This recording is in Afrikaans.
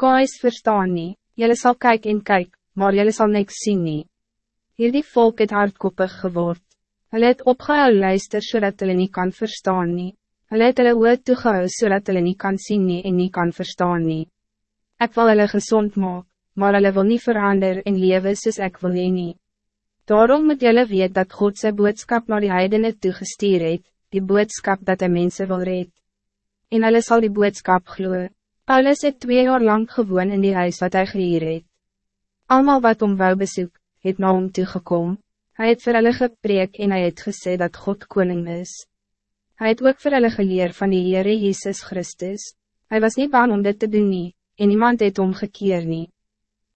Kaas verstaan nie, jylle sal kyk en kyk, maar jylle sal niks sien nie. Hierdie volk het hardkoppig geword. Hulle het opgehou luister zodat hulle nie kan verstaan nie. Hulle het hulle oor toegehou zodat hulle nie kan zien nie en nie kan verstaan nie. Ek wil hulle gezond maak, maar hulle wil niet verander en leven soos ek wil heen nie. Daarom moet julle weet dat God zijn boodskap naar die heidene toegestuur het, die boodskap dat de mensen wil red. En hulle sal die boodskap glo. Paulus het twee jaar lang gewoon in die huis wat hij gehuur het. Almal wat om wou besoek, het na hom toegekom. Hy het vir hulle gepreek en hy het gesê dat God koning is. Hij het ook vir hulle geleer van die Heere Jezus Christus. Hij was niet bang om dit te doen nie, en niemand het omgekeer nie.